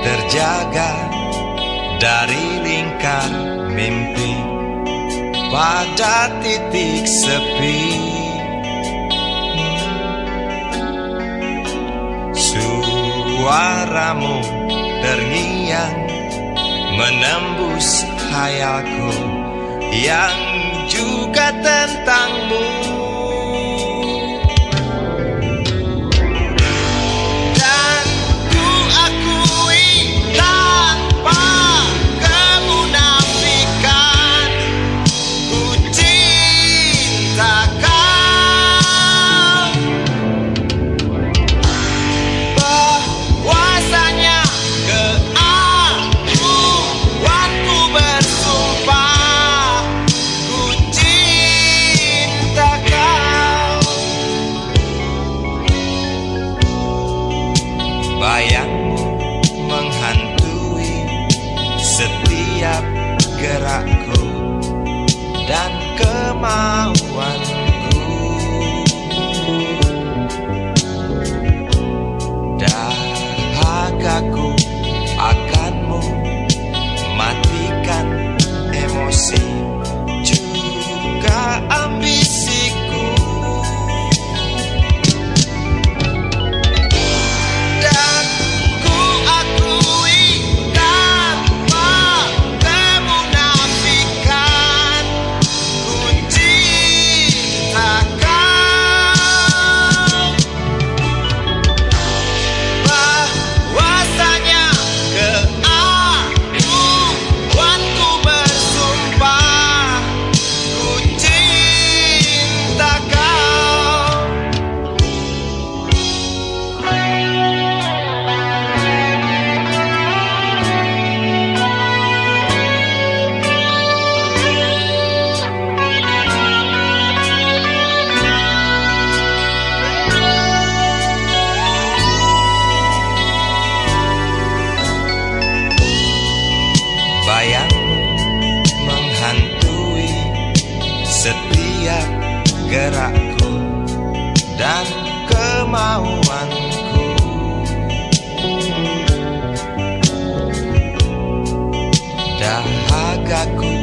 terjaga dari lingkar mimpi pada titik sepi. Suaramu terngiang menembus hayalku yang juga tentangmu Bayangmu menghantui setiap gerakku dan kemauanku. Dahagaku gerakku dan kemauanku. Dahagaku